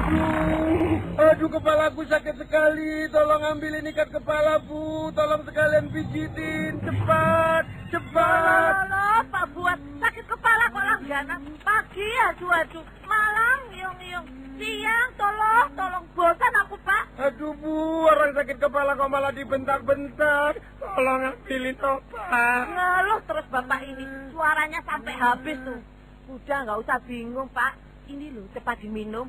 Aduh, aduh kepalaku sakit sekali. Tolong ambilin ikat kepala, Bu. Tolong sekalian pijitin. Cepat, cepat. Halo, Pak Buat. Sakit kepala kok langganan. Pagi aju-aju. Malam ngiung-ngiung. Siang, tolong, tolong. Bosan aku, Pak. Aduh, Bu. Orang sakit kepala kok malah dibentak-bentak. Tolong ambilin obat. Ngeluh terus Bapak ini. Suaranya sampai habis tuh. Udah nggak usah bingung, Pak. Ini loh, cepat diminum.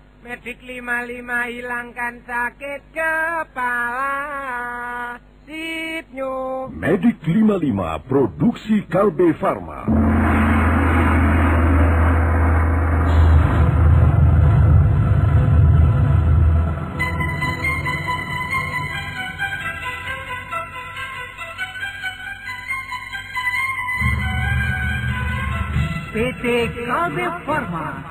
Medik 55 hilangkan sakit kepala. Sipnyu. Medik 55 produksi Kalbe Farma. PT Kalbe Farma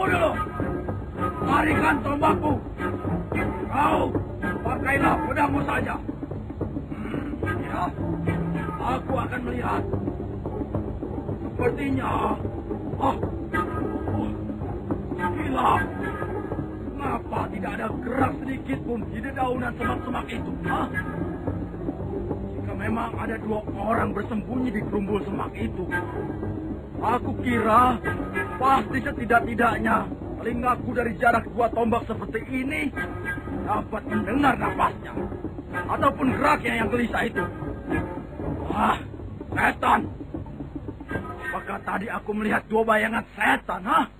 tunggu dulu. Larikan tombakku. Kau pakailah pedangmu saja. Hmm, ya, aku akan melihat. Sepertinya, ah, oh, gila. Kenapa tidak ada gerak sedikit pun di dedaunan semak-semak itu? Hah? Jika memang ada dua orang bersembunyi di kerumbul semak itu, Aku kira pasti setidak-tidaknya telingaku dari jarak dua tombak seperti ini dapat mendengar napasnya ataupun geraknya yang gelisah itu. Wah, setan! Apakah tadi aku melihat dua bayangan setan, ha?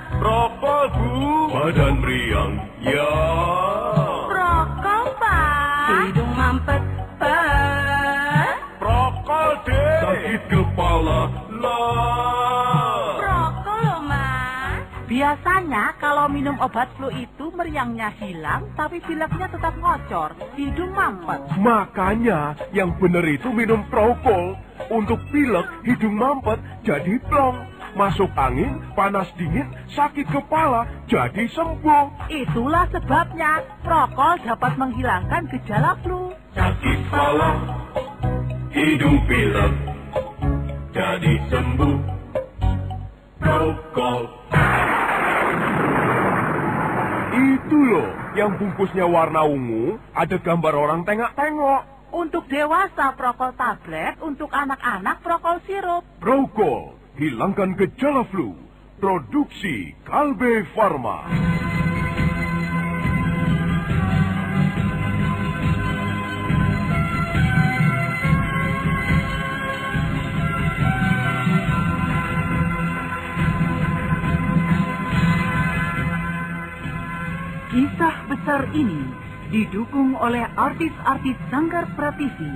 Bu. Badan meriang, ya. Rokok, Pak. Hidung mampet, Pak. Rokok deh. Sakit kepala, lah. Rokok loh, Mas. Biasanya kalau minum obat flu itu meriangnya hilang, tapi pileknya tetap ngocor. Hidung mampet. Makanya yang benar itu minum prokol. Untuk pilek, hidung mampet, jadi plong. Masuk angin, panas dingin, sakit kepala, jadi sembuh. Itulah sebabnya prokol dapat menghilangkan gejala flu. Sakit kepala, hidung pilek, jadi sembuh. Prokol. Itu loh, yang bungkusnya warna ungu, ada gambar orang tengok-tengok. Untuk dewasa prokol tablet, untuk anak-anak prokol sirup. Prokol, hilangkan gejala flu. Produksi Kalbe Farma. Kisah besar ini didukung oleh artis-artis Sanggar Pratisi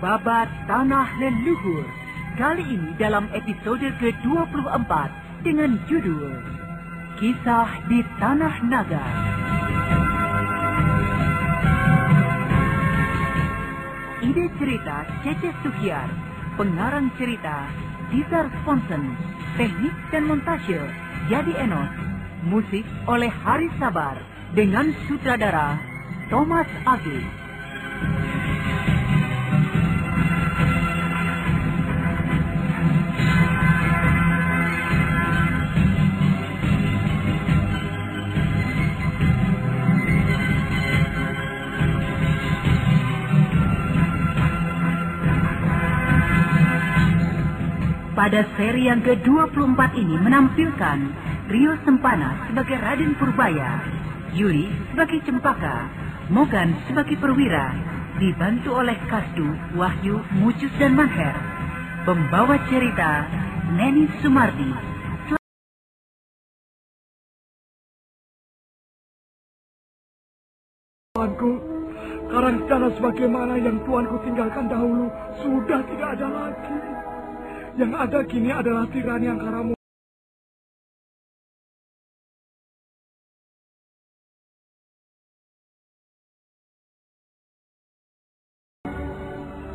Babat Tanah Leluhur, kali ini dalam episode ke-24 dengan judul Kisah di Tanah Naga. Ide cerita Cece Suhyar, pengarang cerita Dizar Sponsen, teknik dan montase Jadi Enos, musik oleh Hari Sabar dengan sutradara Thomas Agus. Pada seri yang ke-24 ini menampilkan Rio Sempana sebagai Raden Purbaya, Yuli sebagai Cempaka, Mogan sebagai Perwira, dibantu oleh Kasdu, Wahyu, Mucus dan Manher. Pembawa cerita Neni Sumardi. Tuanku, karang sana sebagaimana yang tuanku tinggalkan dahulu sudah tidak ada lagi. Yang ada kini adalah tirani yang karamu.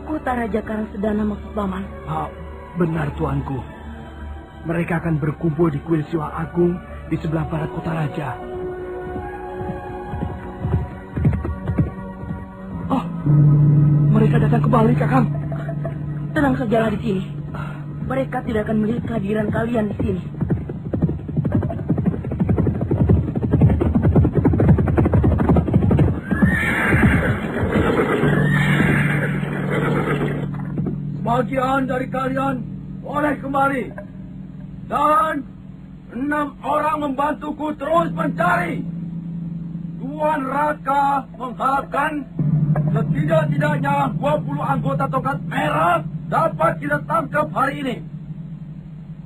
Kota Raja Karang Sedana maksud Paman. Ah, benar tuanku. Mereka akan berkumpul di kuil Siwa Agung di sebelah barat kota raja. Oh, mereka datang kembali, Kakang. Tenang sajalah di sini. Mereka tidak akan melihat kehadiran kalian di sini. Sebagian dari kalian boleh kembali. Dan enam orang membantuku terus mencari. Tuan Raka mengharapkan setidak-tidaknya 20 anggota tongkat merah dapat kita tangkap hari ini.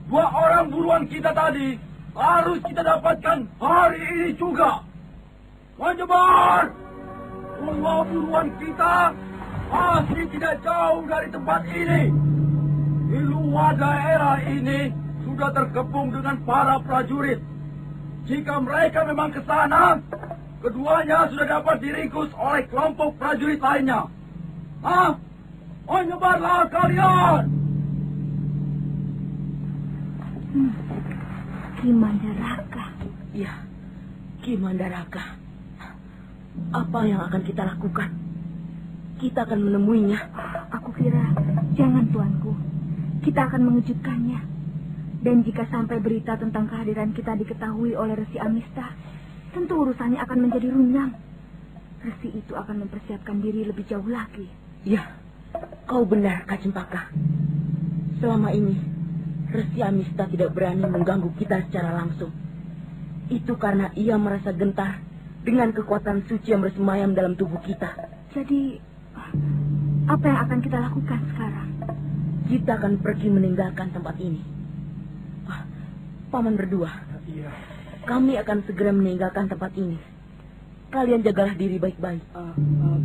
Dua orang buruan kita tadi harus kita dapatkan hari ini juga. Menyebar! Dua buruan kita masih tidak jauh dari tempat ini. Di luar daerah ini sudah terkepung dengan para prajurit. Jika mereka memang ke sana, keduanya sudah dapat diringkus oleh kelompok prajurit lainnya. Hah? Menyebarlah kalian! Hmm. Kimandaraka. Ya, Kimandaraka. Apa yang akan kita lakukan? Kita akan menemuinya. Aku kira, jangan tuanku. Kita akan mengejutkannya. Dan jika sampai berita tentang kehadiran kita diketahui oleh Resi Amista, tentu urusannya akan menjadi runyam. Resi itu akan mempersiapkan diri lebih jauh lagi. Ya, kau benar, Kak Cempaka. Selama ini, Resi Amista tidak berani mengganggu kita secara langsung. Itu karena ia merasa gentar dengan kekuatan suci yang bersemayam dalam tubuh kita. Jadi, apa yang akan kita lakukan sekarang? Kita akan pergi meninggalkan tempat ini. Ah, Paman berdua. Iya. Kami akan segera meninggalkan tempat ini. Kalian jagalah diri baik-baik. Uh, uh,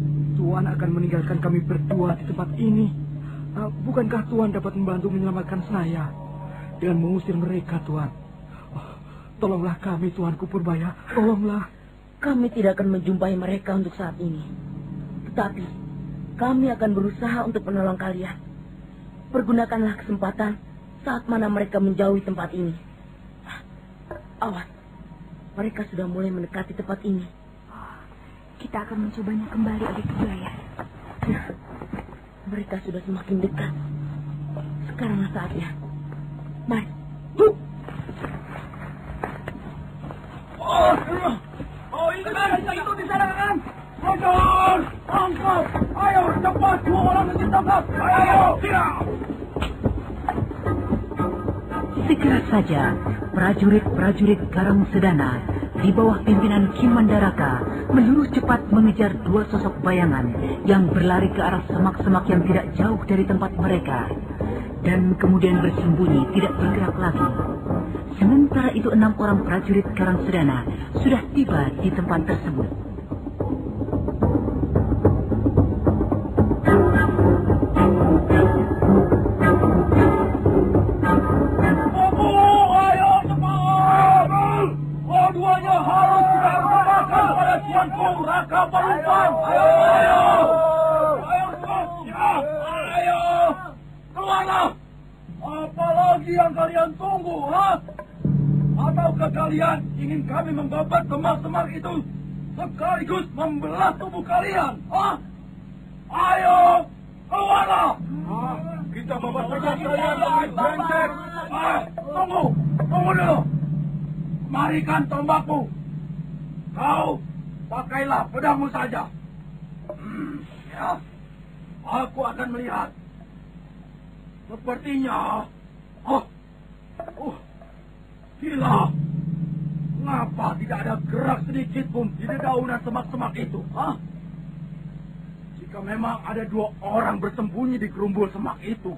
Tuan akan meninggalkan kami berdua di tempat ini. Uh, bukankah Tuan dapat membantu menyelamatkan saya dengan mengusir mereka, Tuan? Oh, tolonglah kami, Tuanku Purbaya. Tolonglah. Kami tidak akan menjumpai mereka untuk saat ini. Tetapi, kami akan berusaha untuk menolong kalian. Pergunakanlah kesempatan saat mana mereka menjauhi tempat ini. Awas, mereka sudah mulai mendekati tempat ini. Kita akan mencobanya kembali, adik Purbaya. Ya, mereka sudah semakin dekat. Sekaranglah saatnya. Mari. Oh, oh itu kan, itu di sana kan? Hajar! Angkat! Ayo, cepat! Dua orang yang ditangkap! Ayo! Tidak! Segera saja, prajurit-prajurit Karang Sedana di bawah pimpinan Kim Melurus cepat mengejar dua sosok bayangan yang berlari ke arah semak-semak yang tidak jauh dari tempat mereka dan kemudian bersembunyi tidak bergerak lagi. Sementara itu enam orang prajurit Karang Sedana sudah tiba di tempat tersebut. Membelah tubuh kalian, ha? Ayo, keluarlah! Ah, kita babat saja kalian dengan brengsek. Ah, tunggu, tunggu dulu. Marikan tombakmu. Kau pakailah pedangmu saja. Hmm, ya, aku akan melihat. Sepertinya, oh, oh, gila. Ngapa tidak ada gerak sedikit pun di dedaunan semak-semak itu, ha? Jika memang ada dua orang bersembunyi di gerumbul semak itu,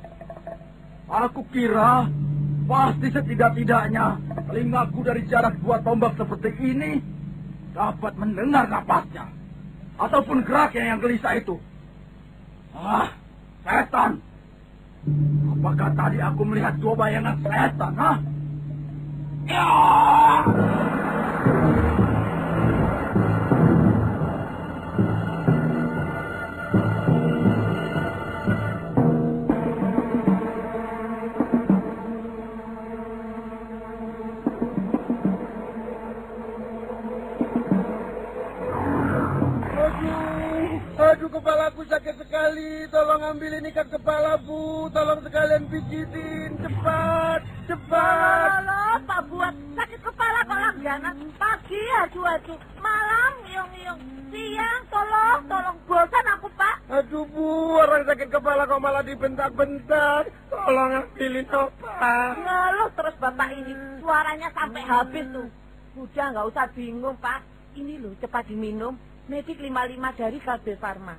aku kira pasti setidak-tidaknya telingaku dari jarak dua tombak seperti ini dapat mendengar napasnya. Ataupun geraknya yang gelisah itu. Ah, setan. Apakah tadi aku melihat dua bayangan setan, ha? Ya! Sekali. Tolong ambilin ikat kepala, Bu. Tolong sekalian pijitin. Cepat, cepat. Halo, Pak Buat. Sakit kepala kok langganan. Pagi aju-aju. Malam iung-iung. Siang tolong, tolong. Bosan aku, Pak. Aduh, Bu. Orang sakit kepala kok malah dibentak-bentak. Tolong ambilin obat. Ngeluh terus Bapak ini. Suaranya sampai habis tuh. Udah nggak usah bingung, Pak. Ini loh, cepat diminum. Medik 55 dari Kalbe Farma.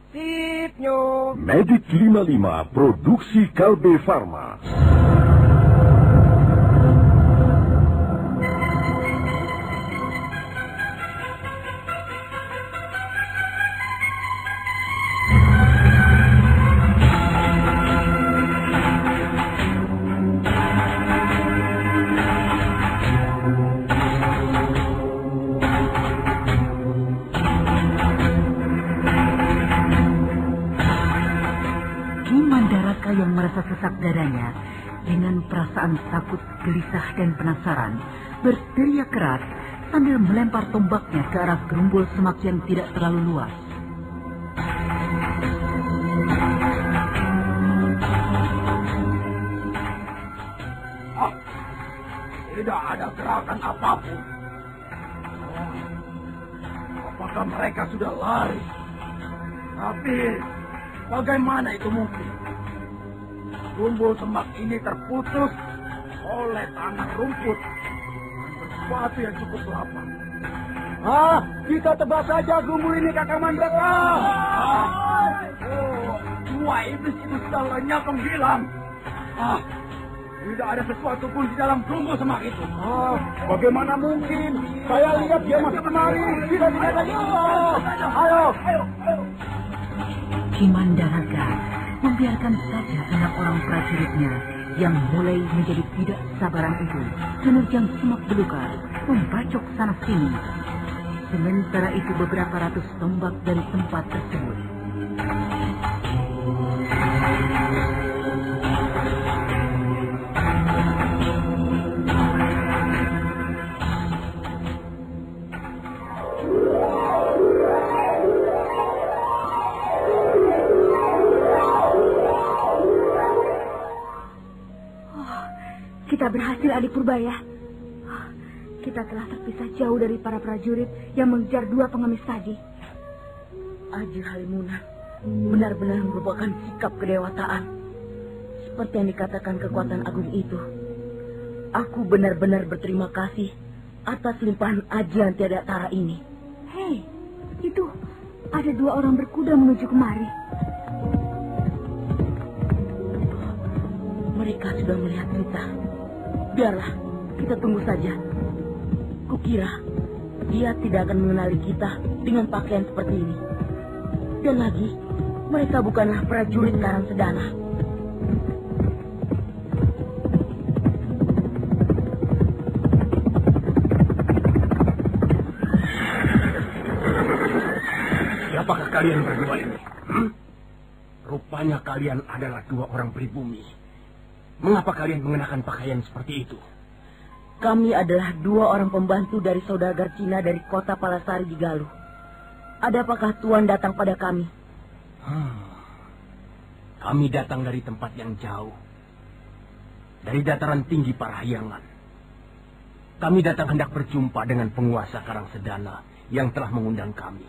Sipnyo. Medik 55 produksi Kalbe Farma. Merasa sesak dadanya dengan perasaan takut, gelisah dan penasaran berteriak keras sambil melempar tombaknya ke arah gerumbul semak yang tidak terlalu luas. Ah, tidak ada gerakan apa pun. Apakah mereka sudah lari? Tapi bagaimana itu mungkin? Rumpul semak ini terputus oleh tanah rumput dan berbatu yang cukup lapang. Ah, kita tebas saja gumul ini kakak Mandraka. Ah, oh, dua iblis itu sudah lenyap menghilang. Ah, tidak ada sesuatu pun di dalam rumpul semak itu. Ah, bagaimana mungkin? Saya lihat dia masih kemari. Kita tidak lagi. Ayo, ayo, ayo. Ki Mandaraka membiarkan saja anak orang prajuritnya yang mulai menjadi tidak sabaran itu menerjang semak belukar, membacok sana sini. Sementara itu beberapa ratus tombak dari tempat tersebut berhasil adik Purbaya. Kita telah terpisah jauh dari para prajurit yang mengejar dua pengemis tadi. Aji Halimunan benar-benar merupakan sikap kedewataan. Seperti yang dikatakan kekuatan agung itu. Aku benar-benar berterima kasih atas limpahan Aji yang tiada tara ini. Hei, itu ada dua orang berkuda menuju kemari. mereka sudah melihat kita. Biarlah, kita tunggu saja. Kukira dia tidak akan mengenali kita dengan pakaian seperti ini. Dan lagi, mereka bukanlah prajurit Karang Sedana. Siapakah kalian berdua ini? Hmm? Rupanya kalian adalah dua orang pribumi. Mengapa kalian mengenakan pakaian seperti itu? Kami adalah dua orang pembantu dari saudagar Cina dari kota Palasari di Galuh. Ada apakah Tuan datang pada kami? Hmm. Kami datang dari tempat yang jauh. Dari dataran tinggi Parahyangan. Kami datang hendak berjumpa dengan penguasa Karang Sedana yang telah mengundang kami.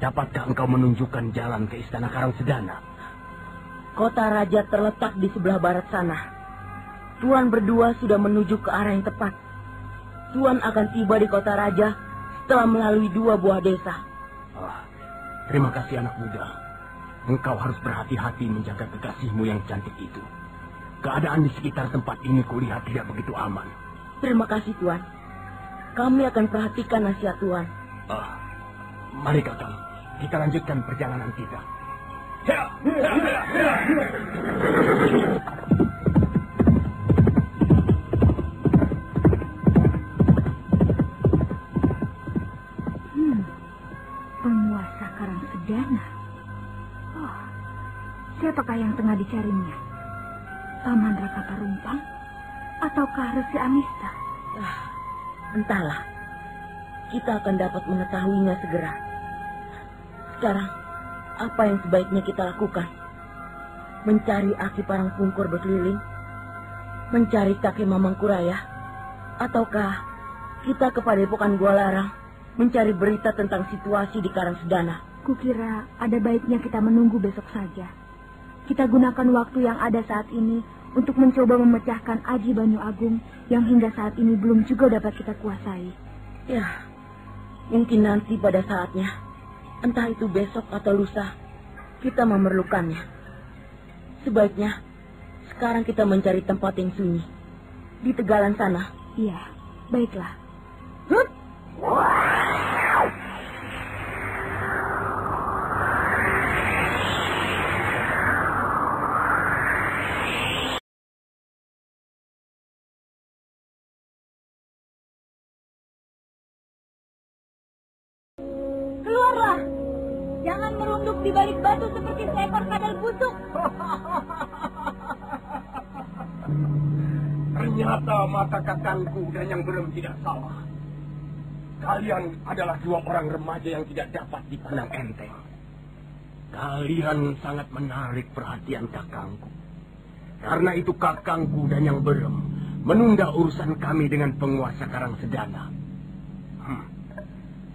Dapatkah engkau menunjukkan jalan ke istana Karang Sedana? Kota Raja terletak di sebelah barat sana. Tuan berdua sudah menuju ke arah yang tepat. Tuan akan tiba di kota Raja setelah melalui dua buah desa. Ah, terima kasih anak muda. Engkau harus berhati-hati menjaga kekasihmu yang cantik itu. Keadaan di sekitar tempat ini kulihat tidak begitu aman. Terima kasih Tuan. Kami akan perhatikan nasihat Tuan. Ah, mari kakang, kita lanjutkan perjalanan kita. Hmm, penguasa Karang Sedana. Oh, siapakah yang tengah dicarinya? Paman Raka Parumpang? Ataukah Resi Amista? Ah, entahlah. Kita akan dapat mengetahuinya segera. Sekarang, apa yang sebaiknya kita lakukan? Mencari Aki Parang Pungkur berkeliling? Mencari kakek Mamang Kuraya? Ataukah kita ke Padepokan Gua Larang mencari berita tentang situasi di Karang Sedana? Kukira ada baiknya kita menunggu besok saja. Kita gunakan waktu yang ada saat ini untuk mencoba memecahkan Aji Banyu Agung yang hingga saat ini belum juga dapat kita kuasai. Ya, mungkin nanti pada saatnya, entah itu besok atau lusa, kita memerlukannya. Sebaiknya, sekarang kita mencari tempat yang sunyi. Di tegalan sana. Iya, baiklah. Dan yang belum tidak salah. Kalian adalah dua orang remaja yang tidak dapat dipandang enteng. Kalian sangat menarik perhatian kakangku. Karena itu kakangku dan yang berem menunda urusan kami dengan penguasa Karang Sedana. Hmm.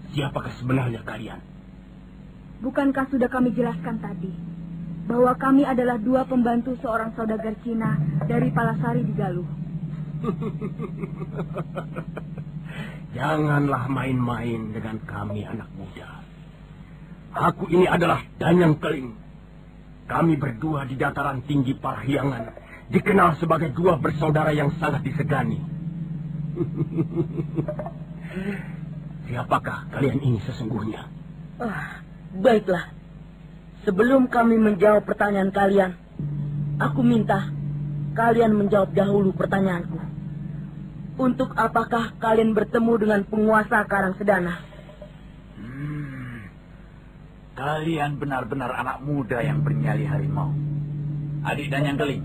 Siapakah sebenarnya kalian? Bukankah sudah kami jelaskan tadi bahwa kami adalah dua pembantu seorang saudagar Cina dari Palasari di Galuh? Janganlah main-main dengan kami anak muda. Aku ini adalah Danyang Keling. Kami berdua di dataran tinggi Parahyangan dikenal sebagai dua bersaudara yang sangat disegani. Siapakah kalian ini sesungguhnya? Ah, baiklah. Sebelum kami menjawab pertanyaan kalian, aku minta kalian menjawab dahulu pertanyaanku. Untuk apakah kalian bertemu dengan penguasa Karang Sedana? Hmm. Kalian benar-benar anak muda yang bernyali harimau. Adik dan yang keling,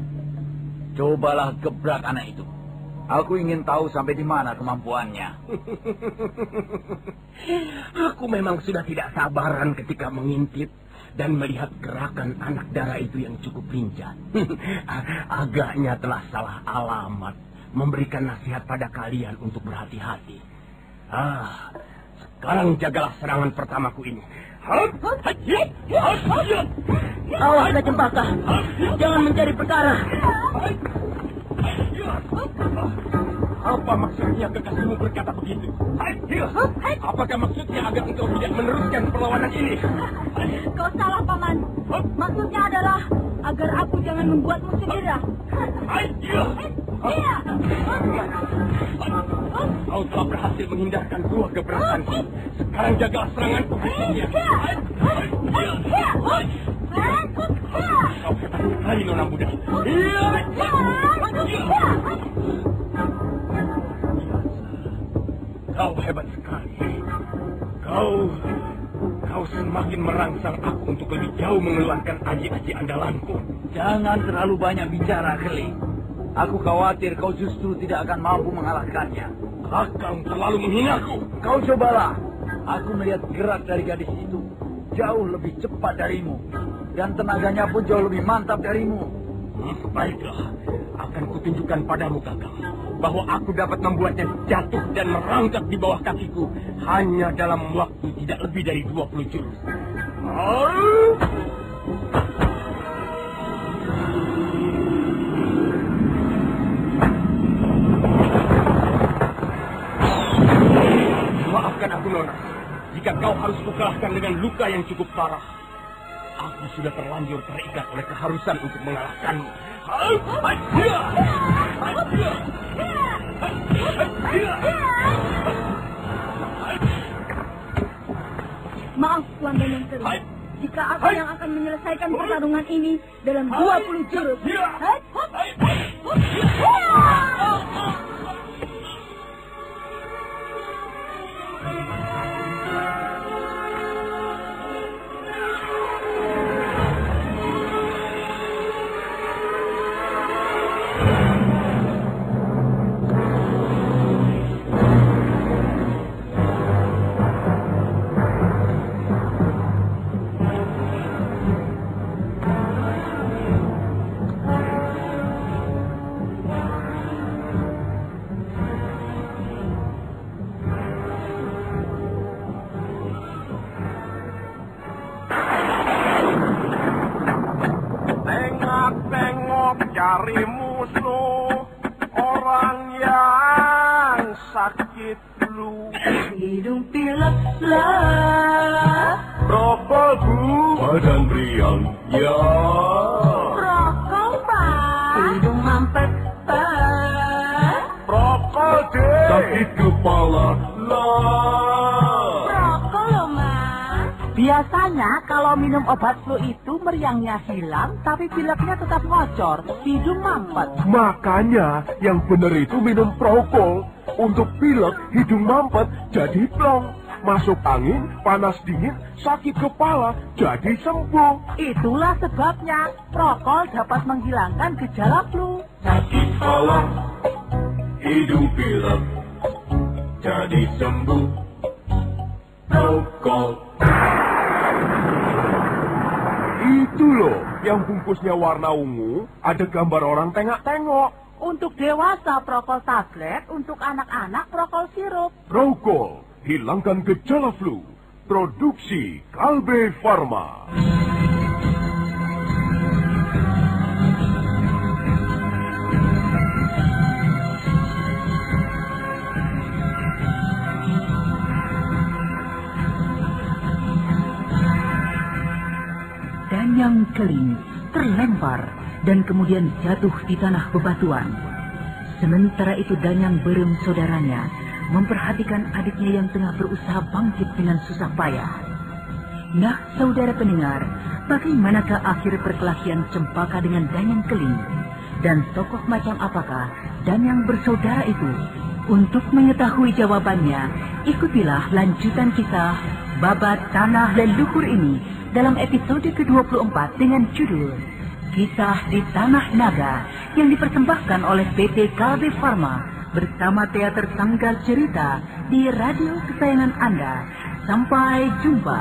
cobalah gebrak anak itu. Aku ingin tahu sampai di mana kemampuannya. Aku memang sudah tidak sabaran ketika mengintip dan melihat gerakan anak darah itu yang cukup lincah. Agaknya telah salah alamat memberikan nasihat pada kalian untuk berhati-hati. Ah, sekarang jagalah serangan pertamaku ini. Awas Gajah Cempaka, jangan mencari perkara. Apa maksudnya kekasihmu berkata begitu? Apakah maksudnya agar engkau tidak meneruskan perlawanan ini? Kau salah, Paman. Maksudnya adalah agar aku jangan membuatmu cedera. Kau telah berhasil menghindarkan dua geberakanku. Sekarang jagalah seranganku. Kau hebat sekali, Nona Muda. Kau hebat sekali. Kau... Kau semakin merangsang aku untuk lebih jauh mengeluarkan aji-aji andalanku. Jangan terlalu banyak bicara, Keling. Aku khawatir kau justru tidak akan mampu mengalahkannya. Kakang terlalu menghinaku. Kau cobalah. Aku melihat gerak dari gadis itu jauh lebih cepat darimu. Dan tenaganya pun jauh lebih mantap darimu. Hmm, baiklah, akan kutunjukkan padamu kakang bahwa aku dapat membuatnya jatuh dan merangkak di bawah kakiku hanya dalam waktu tidak lebih dari 20 jurus. Oh. Maafkan aku, Nona. Jika kau harus kukalahkan dengan luka yang cukup parah. Aku sudah terlanjur terikat oleh keharusan untuk mengalahkanmu. Maaf, Tuan Danang Seri. Jika aku yang akan menyelesaikan pertarungan ini dalam 20 jurus. Hai, hop. Tengok-tengok cari musuh orang yang sakit flu. Hidung pilek lah. Rokok bu, badan riang, ya. Rokok pak. Hidung mampet pak. Rokok deh, sakit kepala, lah. Rokok loh mas. Biasanya kalau minum obat flu itu meriangnya hilang, tapi pileknya tetap ngocor, hidung mampet. Makanya yang benar itu minum prokol. Untuk pilek, hidung mampet, jadi plong. Masuk angin, panas dingin, sakit kepala, jadi sembuh. Itulah sebabnya prokol dapat menghilangkan gejala flu. Sakit kepala, hidung pilek, jadi sembuh. Prokol. Itu loh, yang bungkusnya warna ungu, ada gambar orang tengok-tengok. Untuk dewasa prokol tablet, untuk anak-anak prokol sirup. Prokol, hilangkan gejala flu. Produksi Kalbe Farma. Danyang Keling terlempar dan kemudian jatuh di tanah bebatuan. Sementara itu Danyang Berem saudaranya memperhatikan adiknya yang tengah berusaha bangkit dengan susah payah. Nah, saudara pendengar, bagaimanakah akhir perkelahian Cempaka dengan Danyang Keling? Dan tokoh macam apakah Danyang bersaudara itu? Untuk mengetahui jawabannya, ikutilah lanjutan kisah Babat Tanah Leluhur ini dalam episode ke-24 dengan judul Kisah di Tanah Naga yang dipersembahkan oleh PT Kalbe Farma bersama Teater Tanggal Cerita di radio kesayangan Anda. Sampai jumpa.